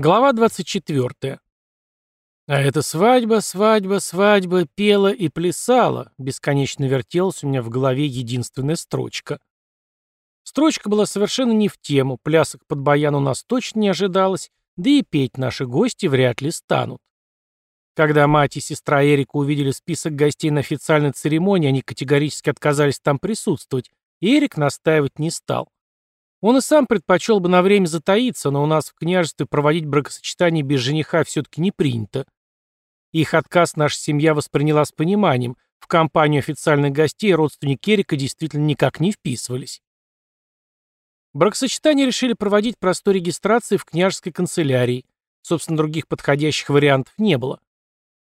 Глава 24. А эта свадьба, свадьба, свадьба пела и плясала, бесконечно вертелась у меня в голове единственная строчка. Строчка была совершенно не в тему, плясок под баян у нас точно не ожидалось, да и петь наши гости вряд ли станут. Когда мать и сестра Эрика увидели список гостей на официальной церемонии, они категорически отказались там присутствовать, и Эрик настаивать не стал. Он и сам предпочел бы на время затаиться, но у нас в княжестве проводить бракосочетание без жениха все-таки не принято. Их отказ наша семья восприняла с пониманием. В компанию официальных гостей родственники Эрика действительно никак не вписывались. Бракосочетание решили проводить простой регистрации в княжеской канцелярии. Собственно, других подходящих вариантов не было.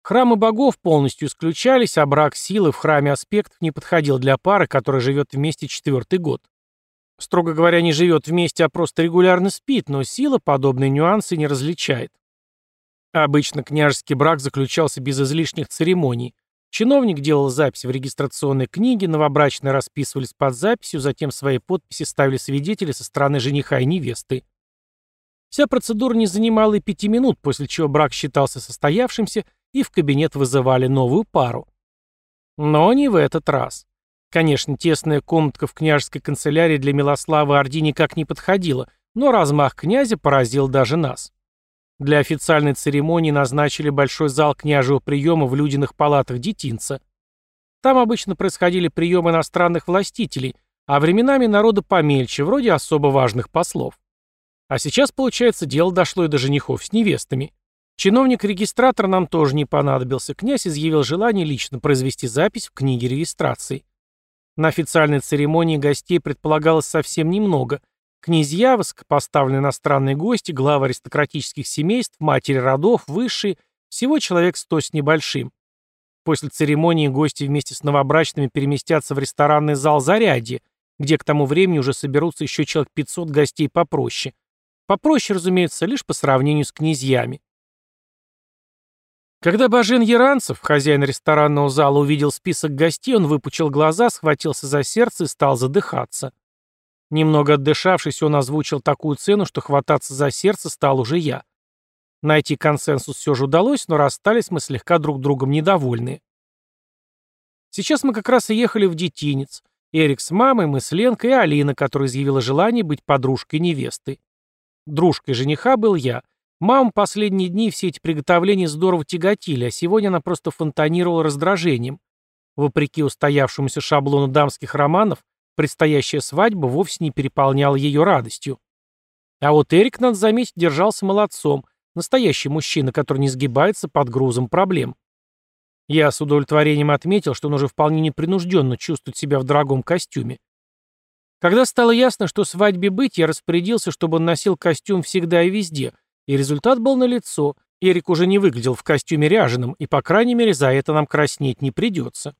Храмы богов полностью исключались, а брак силы в храме аспектов не подходил для пары, которая живет вместе четвертый год. Строго говоря, не живет вместе, а просто регулярно спит, но сила подобные нюансы не различает. Обычно княжеский брак заключался без излишних церемоний. Чиновник делал запись в регистрационной книге, новобрачные расписывались под записью, затем свои подписи ставили свидетели со стороны жениха и невесты. Вся процедура не занимала и пяти минут, после чего брак считался состоявшимся, и в кабинет вызывали новую пару. Но не в этот раз. Конечно, тесная комнатка в княжеской канцелярии для Милославы Орди никак не подходила, но размах князя поразил даже нас. Для официальной церемонии назначили большой зал княжего приема в людиных палатах детинца. Там обычно происходили приемы иностранных властителей, а временами народа помельче, вроде особо важных послов. А сейчас, получается, дело дошло и до женихов с невестами. Чиновник-регистратор нам тоже не понадобился. Князь изъявил желание лично произвести запись в книге регистрации. На официальной церемонии гостей предполагалось совсем немного. Князья, высокопоставленные иностранные гости, главы аристократических семейств, матери родов, высшие, всего человек сто с небольшим. После церемонии гости вместе с новобрачными переместятся в ресторанный зал «Зарядье», где к тому времени уже соберутся еще человек 500 гостей попроще. Попроще, разумеется, лишь по сравнению с князьями. Когда Бажен Яранцев, хозяин ресторанного зала, увидел список гостей, он выпучил глаза, схватился за сердце и стал задыхаться. Немного отдышавшись, он озвучил такую цену, что хвататься за сердце стал уже я. Найти консенсус все же удалось, но расстались мы слегка друг другом недовольны. Сейчас мы как раз и ехали в детинец. Эрик с мамой, мы с Ленкой и Алина, которая изъявила желание быть подружкой невесты. Дружкой жениха был я — Маму последние дни все эти приготовления здорово тяготили, а сегодня она просто фонтанировала раздражением. Вопреки устоявшемуся шаблону дамских романов, предстоящая свадьба вовсе не переполняла ее радостью. А вот Эрик, надо заметить, держался молодцом, настоящий мужчина, который не сгибается под грузом проблем. Я с удовлетворением отметил, что он уже вполне непринужденно чувствует себя в дорогом костюме. Когда стало ясно, что свадьбе быть, я распорядился, чтобы он носил костюм всегда и везде — и результат был налицо. Эрик уже не выглядел в костюме ряженым, и, по крайней мере, за это нам краснеть не придется.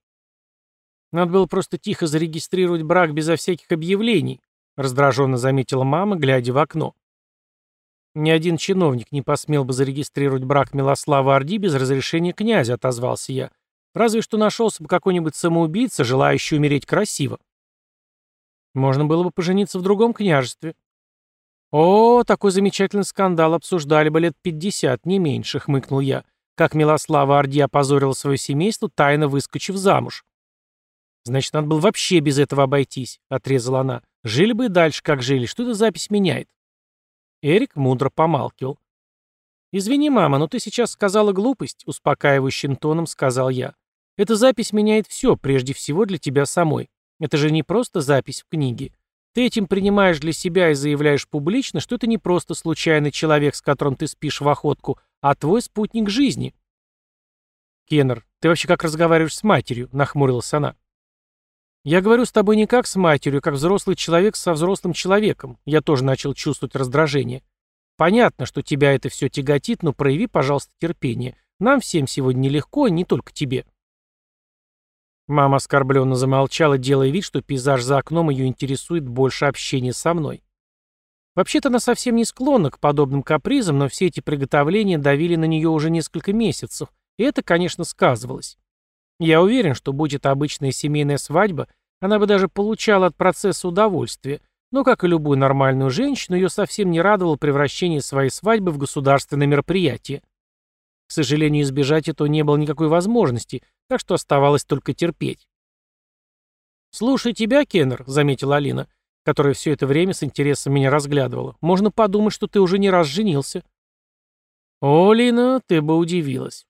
Надо было просто тихо зарегистрировать брак безо всяких объявлений, раздраженно заметила мама, глядя в окно. Ни один чиновник не посмел бы зарегистрировать брак Милослава Орди без разрешения князя, отозвался я. Разве что нашелся бы какой-нибудь самоубийца, желающий умереть красиво. Можно было бы пожениться в другом княжестве, «О, такой замечательный скандал обсуждали бы лет пятьдесят, не меньше», — хмыкнул я. Как Милослава Орди опозорила свое семейство, тайно выскочив замуж. «Значит, надо было вообще без этого обойтись», — отрезала она. «Жили бы и дальше, как жили. Что эта запись меняет?» Эрик мудро помалкивал. «Извини, мама, но ты сейчас сказала глупость», — успокаивающим тоном сказал я. «Эта запись меняет все, прежде всего для тебя самой. Это же не просто запись в книге. Ты этим принимаешь для себя и заявляешь публично, что это не просто случайный человек, с которым ты спишь в охотку, а твой спутник жизни. Кеннер, ты вообще как разговариваешь с матерью? Нахмурилась она. Я говорю с тобой не как с матерью, а как взрослый человек со взрослым человеком. Я тоже начал чувствовать раздражение. Понятно, что тебя это все тяготит, но прояви, пожалуйста, терпение. Нам всем сегодня нелегко, не только тебе. Мама оскорбленно замолчала, делая вид, что пейзаж за окном ее интересует больше общения со мной. Вообще-то она совсем не склонна к подобным капризам, но все эти приготовления давили на нее уже несколько месяцев, и это, конечно, сказывалось. Я уверен, что будь это обычная семейная свадьба, она бы даже получала от процесса удовольствие, Но, как и любую нормальную женщину, ее совсем не радовало превращение своей свадьбы в государственное мероприятие. К сожалению, избежать этого не было никакой возможности, так что оставалось только терпеть. «Слушай тебя, Кеннер», — заметила Алина, которая все это время с интересом меня разглядывала. «Можно подумать, что ты уже не раз женился». «О, Лина, ты бы удивилась».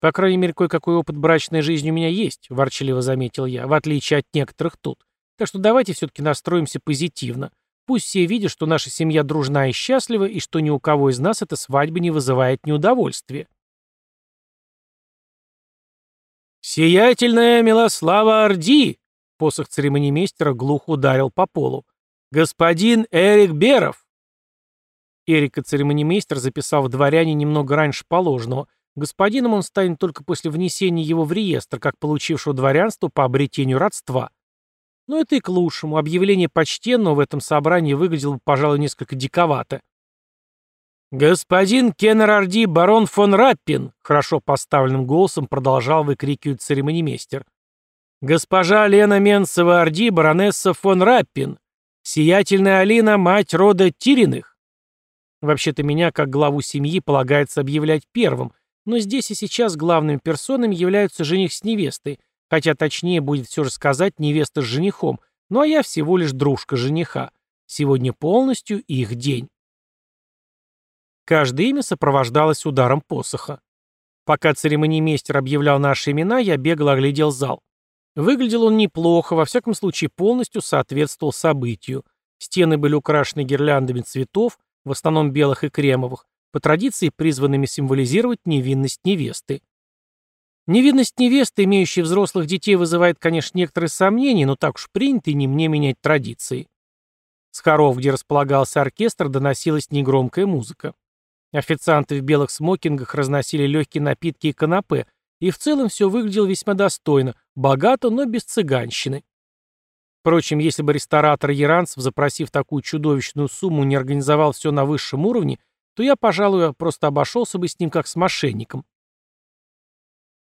«По крайней мере, кое-какой опыт брачной жизни у меня есть», — ворчаливо заметил я, в отличие от некоторых тут. «Так что давайте все-таки настроимся позитивно. Пусть все видят, что наша семья дружна и счастлива, и что ни у кого из нас эта свадьба не вызывает неудовольствия». «Сиятельная Милослава Орди!» Посох церемонимейстера глухо ударил по полу. «Господин Эрик Беров!» Эрика церемонимейстер записал в дворяне немного раньше положенного, Господином он станет только после внесения его в реестр, как получившего дворянство по обретению родства. Но это и к лучшему. Объявление почтенного в этом собрании выглядело, пожалуй, несколько диковато. «Господин Кеннер барон фон Раппин!» хорошо поставленным голосом продолжал выкрикивать церемонимейстер. «Госпожа Лена Менцева-Орди, баронесса фон Раппин! Сиятельная Алина, мать рода Тириных!» Вообще-то меня, как главу семьи, полагается объявлять первым – но здесь и сейчас главными персонами являются жених с невестой, хотя точнее будет все же сказать невеста с женихом, ну а я всего лишь дружка жениха. Сегодня полностью их день. Каждое имя сопровождалось ударом посоха. Пока церемониймейстер объявлял наши имена, я бегал оглядел зал. Выглядел он неплохо, во всяком случае полностью соответствовал событию. Стены были украшены гирляндами цветов, в основном белых и кремовых, по традиции призванными символизировать невинность невесты. Невинность невесты, имеющей взрослых детей, вызывает, конечно, некоторые сомнения, но так уж принято и не мне менять традиции. С хоров, где располагался оркестр, доносилась негромкая музыка. Официанты в белых смокингах разносили легкие напитки и канапе, и в целом все выглядело весьма достойно, богато, но без цыганщины. Впрочем, если бы ресторатор Яранцев, запросив такую чудовищную сумму, не организовал все на высшем уровне, то я, пожалуй, просто обошелся бы с ним как с мошенником.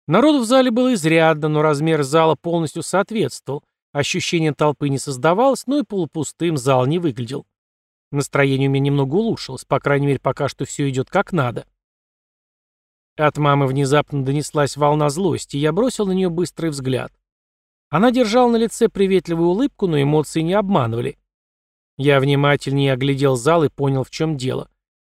Народу в зале было изрядно, но размер зала полностью соответствовал. Ощущение толпы не создавалось, но и полупустым зал не выглядел. Настроение у меня немного улучшилось, по крайней мере, пока что все идет как надо. От мамы внезапно донеслась волна злости, и я бросил на нее быстрый взгляд. Она держала на лице приветливую улыбку, но эмоции не обманывали. Я внимательнее оглядел зал и понял, в чем дело.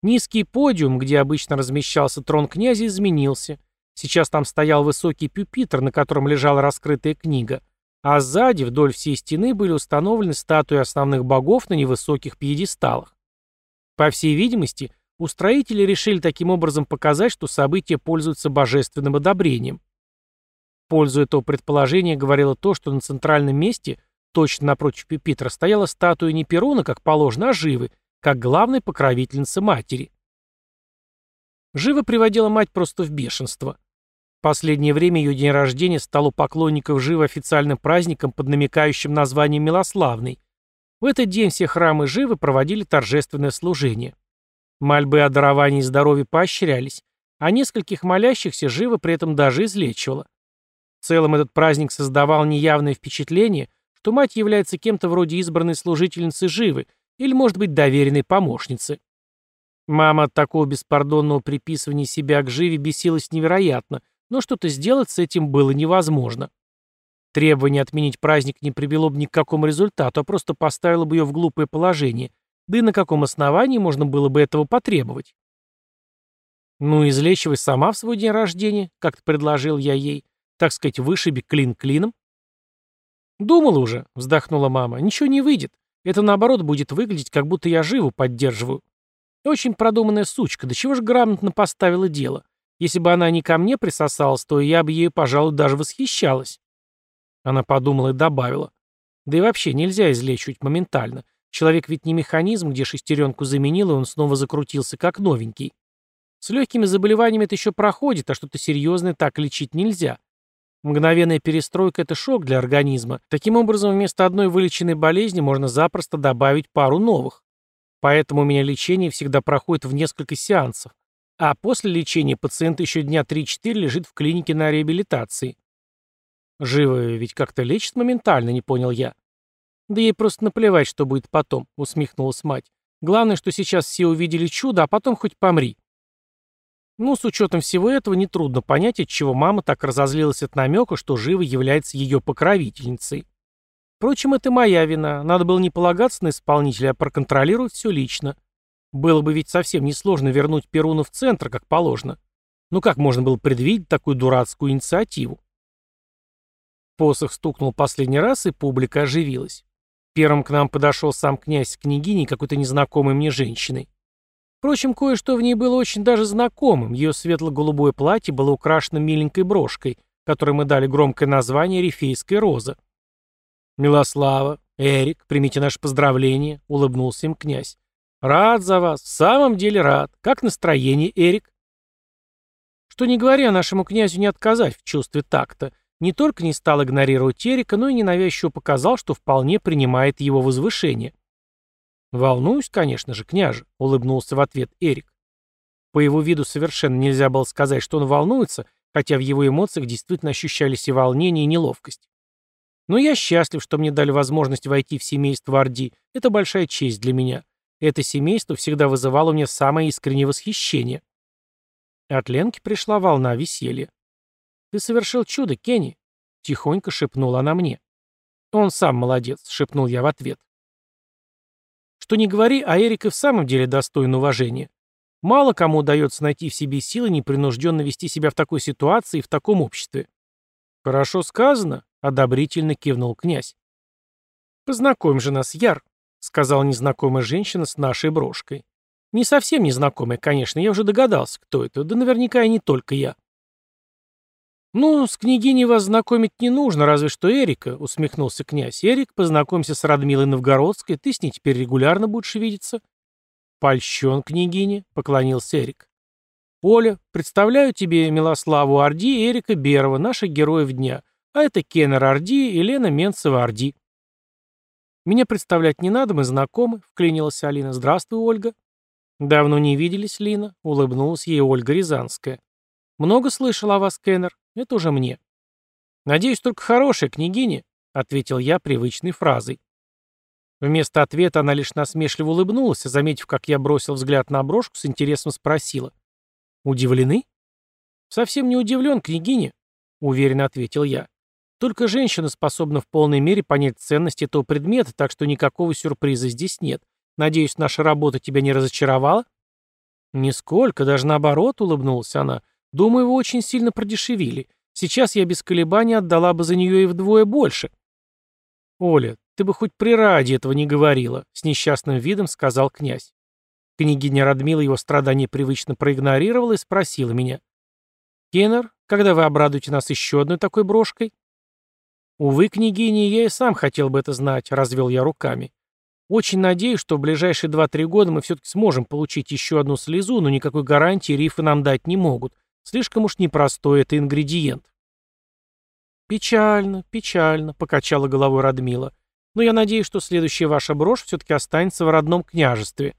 Низкий подиум, где обычно размещался трон князя, изменился. Сейчас там стоял высокий пюпитр, на котором лежала раскрытая книга, а сзади, вдоль всей стены, были установлены статуи основных богов на невысоких пьедесталах. По всей видимости, устроители решили таким образом показать, что события пользуются божественным одобрением. В пользу этого предположения говорило то, что на центральном месте, точно напротив пюпитра, стояла статуя не Перуна, как положено, а Живы, как главной покровительницы матери. Жива приводила мать просто в бешенство. Последнее время ее день рождения стал у поклонников Живы официальным праздником под намекающим названием «Милославный». В этот день все храмы Живы проводили торжественное служение. Мольбы о даровании здоровья поощрялись, а нескольких молящихся Жива при этом даже излечивала. В целом этот праздник создавал неявное впечатление, что мать является кем-то вроде избранной служительницы Живы, или, может быть, доверенной помощницы. Мама от такого беспардонного приписывания себя к Живе бесилась невероятно, но что-то сделать с этим было невозможно. Требование отменить праздник не привело бы ни к какому результату, а просто поставило бы ее в глупое положение, да и на каком основании можно было бы этого потребовать. «Ну, излечивай сама в свой день рождения», — как-то предложил я ей, так сказать, вышиби клин клином. «Думала уже», — вздохнула мама, — «ничего не выйдет. Это, наоборот, будет выглядеть, как будто я живу поддерживаю. Очень продуманная сучка, до чего же грамотно поставила дело. Если бы она не ко мне присосалась, то я бы ею, пожалуй, даже восхищалась. Она подумала и добавила. Да и вообще нельзя излечивать моментально. Человек ведь не механизм, где шестеренку заменил, и он снова закрутился как новенький. С легкими заболеваниями это еще проходит, а что-то серьезное так лечить нельзя. Мгновенная перестройка – это шок для организма. Таким образом, вместо одной вылеченной болезни можно запросто добавить пару новых. Поэтому у меня лечение всегда проходит в несколько сеансов. А после лечения пациент еще дня 3-4 лежит в клинике на реабилитации. Живо ведь как-то лечит моментально, не понял я. Да ей просто наплевать, что будет потом, усмехнулась мать. Главное, что сейчас все увидели чудо, а потом хоть помри. Ну, с учетом всего этого, нетрудно понять, от чего мама так разозлилась от намека, что Жива является ее покровительницей. Впрочем, это моя вина. Надо было не полагаться на исполнителя, а проконтролировать все лично. Было бы ведь совсем несложно вернуть Перуна в центр, как положено. Ну как можно было предвидеть такую дурацкую инициативу? Посох стукнул последний раз, и публика оживилась. Первым к нам подошел сам князь с княгиней какой-то незнакомой мне женщиной. Впрочем, кое-что в ней было очень даже знакомым. Ее светло-голубое платье было украшено миленькой брошкой, которой мы дали громкое название «Рифейская роза». «Милослава, Эрик, примите наше поздравление», — улыбнулся им князь. «Рад за вас, в самом деле рад. Как настроение, Эрик?» Что не говоря, нашему князю не отказать в чувстве такта. Не только не стал игнорировать Эрика, но и ненавязчиво показал, что вполне принимает его возвышение. «Волнуюсь, конечно же, княже», — улыбнулся в ответ Эрик. По его виду совершенно нельзя было сказать, что он волнуется, хотя в его эмоциях действительно ощущались и волнение, и неловкость. Но я счастлив, что мне дали возможность войти в семейство Орди. Это большая честь для меня. Это семейство всегда вызывало у меня самое искреннее восхищение. От Ленки пришла волна веселья. «Ты совершил чудо, Кенни», — тихонько шепнула она мне. «Он сам молодец», — шепнул я в ответ. Что не говори, а Эрик и в самом деле достоин уважения. Мало кому удается найти в себе силы непринужденно вести себя в такой ситуации и в таком обществе. «Хорошо сказано», — одобрительно кивнул князь. «Познакомь же нас, Яр», — сказала незнакомая женщина с нашей брошкой. «Не совсем незнакомая, конечно, я уже догадался, кто это, да наверняка и не только я». «Ну, с княгиней вас знакомить не нужно, разве что Эрика», — усмехнулся князь. «Эрик, познакомься с Радмилой Новгородской, ты с ней теперь регулярно будешь видеться». «Польщен, княгиня», — поклонился Эрик. «Оля, представляю тебе Милославу Орди и Эрика Берова, наших героев дня, а это Кеннер Орди и Лена Менцева Орди». «Меня представлять не надо, мы знакомы», — вклинилась Алина. «Здравствуй, Ольга». «Давно не виделись, Лина», — улыбнулась ей Ольга Рязанская. «Много слышал о вас, Кеннер. Это уже мне». «Надеюсь, только хорошая княгиня», — ответил я привычной фразой. Вместо ответа она лишь насмешливо улыбнулась, а, заметив, как я бросил взгляд на брошку, с интересом спросила. «Удивлены?» «Совсем не удивлен, княгиня», — уверенно ответил я. «Только женщина способна в полной мере понять ценность этого предмета, так что никакого сюрприза здесь нет. Надеюсь, наша работа тебя не разочаровала?» «Нисколько, даже наоборот», — улыбнулась она. Думаю, вы очень сильно продешевили. Сейчас я без колебаний отдала бы за нее и вдвое больше. Оля, ты бы хоть при ради этого не говорила, с несчастным видом сказал князь. Княгиня Радмила его страдания привычно проигнорировала и спросила меня. «Кеннер, когда вы обрадуете нас еще одной такой брошкой?» «Увы, княгиня, я и сам хотел бы это знать», — развел я руками. «Очень надеюсь, что в ближайшие два-три года мы все-таки сможем получить еще одну слезу, но никакой гарантии рифы нам дать не могут. Слишком уж непростой это ингредиент. «Печально, печально», — покачала головой Радмила. «Но я надеюсь, что следующая ваша брошь все-таки останется в родном княжестве».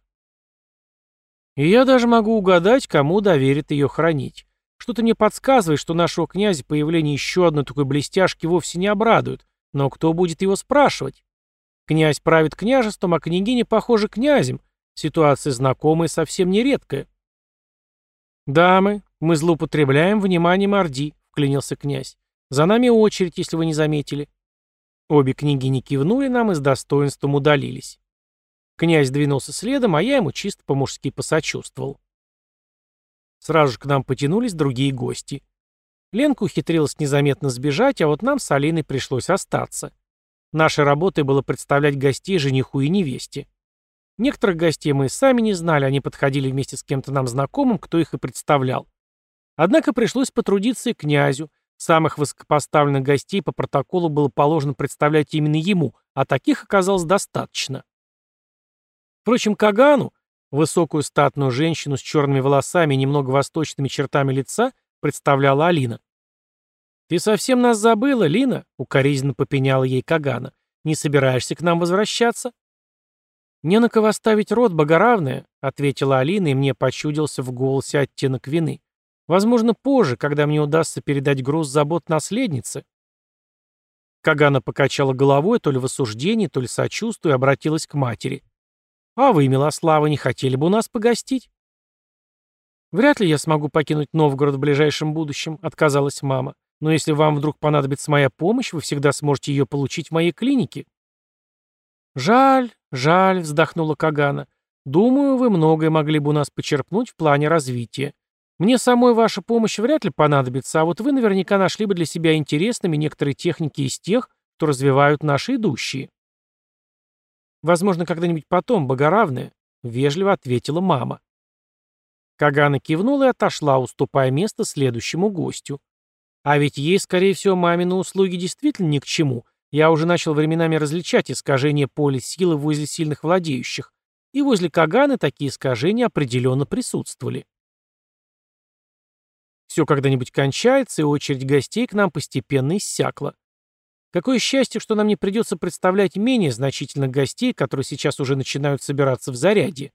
И я даже могу угадать, кому доверит ее хранить. Что-то мне подсказывает, что нашего князя появление еще одной такой блестяшки вовсе не обрадует. Но кто будет его спрашивать? Князь правит княжеством, а княгиня, похоже, князем. Ситуация знакомая совсем не редкая. «Дамы, мы злоупотребляем вниманием Орди», — вклинился князь. «За нами очередь, если вы не заметили». Обе княгини кивнули нам и с достоинством удалились. Князь двинулся следом, а я ему чисто по-мужски посочувствовал. Сразу же к нам потянулись другие гости. Ленка ухитрилась незаметно сбежать, а вот нам с Алиной пришлось остаться. Нашей работой было представлять гостей жениху и невесте. Некоторых гостей мы сами не знали, они подходили вместе с кем-то нам знакомым, кто их и представлял. Однако пришлось потрудиться и князю. Самых высокопоставленных гостей по протоколу было положено представлять именно ему, а таких оказалось достаточно. Впрочем, Кагану, высокую статную женщину с черными волосами и немного восточными чертами лица, представляла Алина. «Ты совсем нас забыла, Лина?» — укоризненно попеняла ей Кагана. «Не собираешься к нам возвращаться?» «Не на кого ставить рот, богоравная», — ответила Алина, и мне почудился в голосе оттенок вины. «Возможно, позже, когда мне удастся передать груз забот наследнице». Кагана покачала головой, то ли в осуждении, то ли сочувствуя, обратилась к матери. «А вы, Милослава, не хотели бы у нас погостить?» «Вряд ли я смогу покинуть Новгород в ближайшем будущем», — отказалась мама. «Но если вам вдруг понадобится моя помощь, вы всегда сможете ее получить в моей клинике». «Жаль, жаль», — вздохнула Кагана. «Думаю, вы многое могли бы у нас почерпнуть в плане развития. Мне самой ваша помощь вряд ли понадобится, а вот вы наверняка нашли бы для себя интересными некоторые техники из тех, что развивают наши идущие». «Возможно, когда-нибудь потом, богоравная», — вежливо ответила мама. Кагана кивнула и отошла, уступая место следующему гостю. А ведь ей, скорее всего, мамины услуги действительно ни к чему. Я уже начал временами различать искажения поля силы возле сильных владеющих, и возле Каганы такие искажения определенно присутствовали. Все когда-нибудь кончается, и очередь гостей к нам постепенно иссякла. Какое счастье, что нам не придется представлять менее значительных гостей, которые сейчас уже начинают собираться в заряде.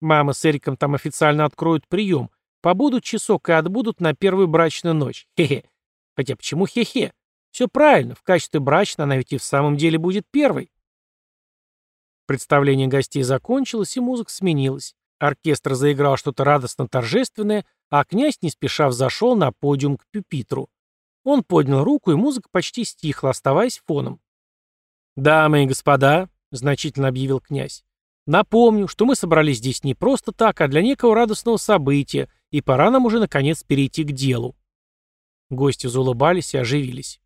Мама с Эриком там официально откроют прием, побудут часок и отбудут на первую брачную ночь. Хе-хе. Хотя почему хе-хе? Все правильно, в качестве брачной она ведь и в самом деле будет первой. Представление гостей закончилось, и музыка сменилась. Оркестр заиграл что-то радостно-торжественное, а князь не спеша взошел на подиум к пюпитру. Он поднял руку, и музыка почти стихла, оставаясь фоном. «Дамы и господа», — значительно объявил князь, Напомню, что мы собрались здесь не просто так, а для некого радостного события, и пора нам уже наконец перейти к делу. Гости заулыбались и оживились.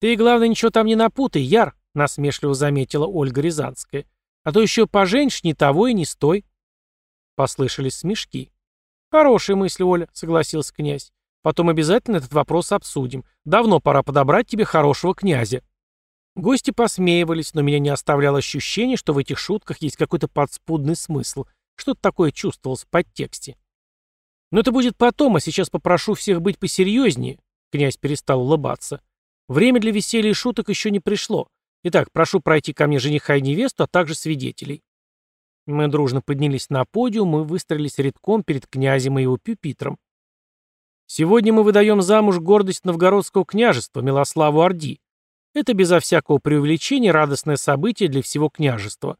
«Ты, главное, ничего там не напутай, Яр», — насмешливо заметила Ольга Рязанская. «А то еще поженишь ни того и ни стой». Послышались смешки. «Хорошая мысль, Оля», — согласился князь. «Потом обязательно этот вопрос обсудим. Давно пора подобрать тебе хорошего князя». Гости посмеивались, но меня не оставляло ощущение, что в этих шутках есть какой-то подспудный смысл. Что-то такое чувствовалось в подтексте. «Но это будет потом, а сейчас попрошу всех быть посерьезнее», — князь перестал улыбаться. «Время для веселья и шуток еще не пришло. Итак, прошу пройти ко мне жениха и невесту, а также свидетелей». Мы дружно поднялись на подиум и выстроились редком перед князем и его пюпитром. «Сегодня мы выдаем замуж гордость новгородского княжества, Милославу Орди», это безо всякого преувеличения радостное событие для всего княжества.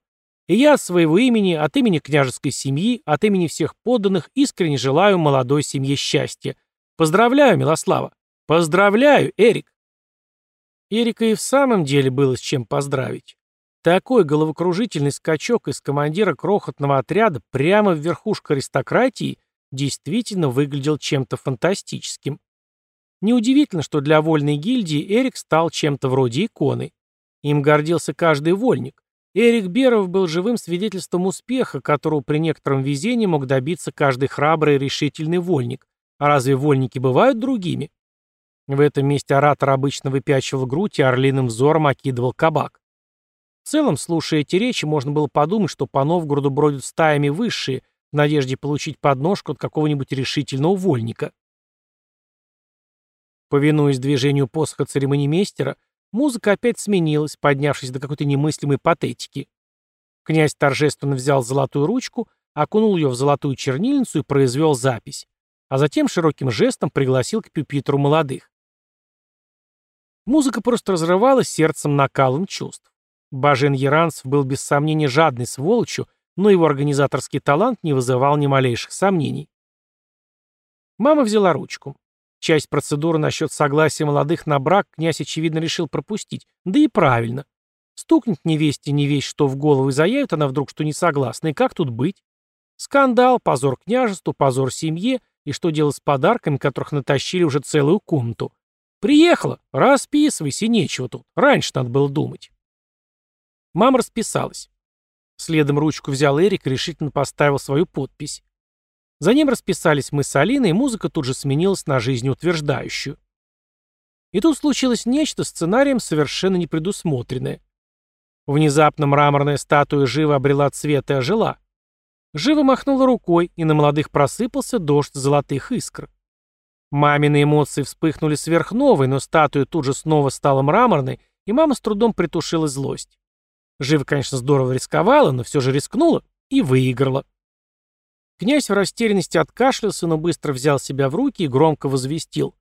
И я от своего имени, от имени княжеской семьи, от имени всех подданных искренне желаю молодой семье счастья. Поздравляю, Милослава. Поздравляю, Эрик. Эрика и в самом деле было с чем поздравить. Такой головокружительный скачок из командира крохотного отряда прямо в верхушку аристократии действительно выглядел чем-то фантастическим. Неудивительно, что для вольной гильдии Эрик стал чем-то вроде иконы. Им гордился каждый вольник. Эрик Беров был живым свидетельством успеха, которого при некотором везении мог добиться каждый храбрый и решительный вольник. А разве вольники бывают другими? В этом месте оратор обычно выпячивал грудь и орлиным взором окидывал кабак. В целом, слушая эти речи, можно было подумать, что по Новгороду бродят стаями высшие, в надежде получить подножку от какого-нибудь решительного вольника. Повинуясь движению посоха церемонимейстера, музыка опять сменилась, поднявшись до какой-то немыслимой патетики. Князь торжественно взял золотую ручку, окунул ее в золотую чернильницу и произвел запись, а затем широким жестом пригласил к пюпитру молодых. Музыка просто разрывалась сердцем накалом чувств. Бажен Яранцев был без сомнения жадной сволочью, но его организаторский талант не вызывал ни малейших сомнений. Мама взяла ручку. Часть процедуры насчет согласия молодых на брак князь, очевидно, решил пропустить. Да и правильно. Стукнет невесте не весь что в голову и заявит она вдруг, что не согласна. И как тут быть? Скандал, позор княжеству, позор семье, и что делать с подарками, которых натащили уже целую комнату. Приехала, расписывайся, нечего тут. Раньше надо было думать. Мама расписалась. Следом ручку взял Эрик и решительно поставил свою подпись. За ним расписались мы с Алиной, и музыка тут же сменилась на жизнеутверждающую. И тут случилось нечто сценарием совершенно непредусмотренное. Внезапно мраморная статуя живо обрела цвет и ожила. Живо махнула рукой, и на молодых просыпался дождь золотых искр. Мамины эмоции вспыхнули сверхновой, но статуя тут же снова стала мраморной, и мама с трудом притушила злость. Жива, конечно, здорово рисковала, но все же рискнула и выиграла. Князь в растерянности откашлялся, но быстро взял себя в руки и громко возвестил.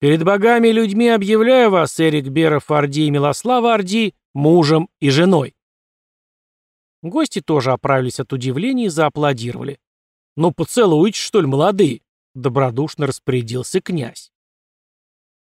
Перед богами и людьми объявляю вас, Эрик Беров Орди и Милослава Орди, мужем и женой. Гости тоже оправились от удивления и зааплодировали. «Ну, поцелуйте, что ли, молодые?» — добродушно распорядился князь.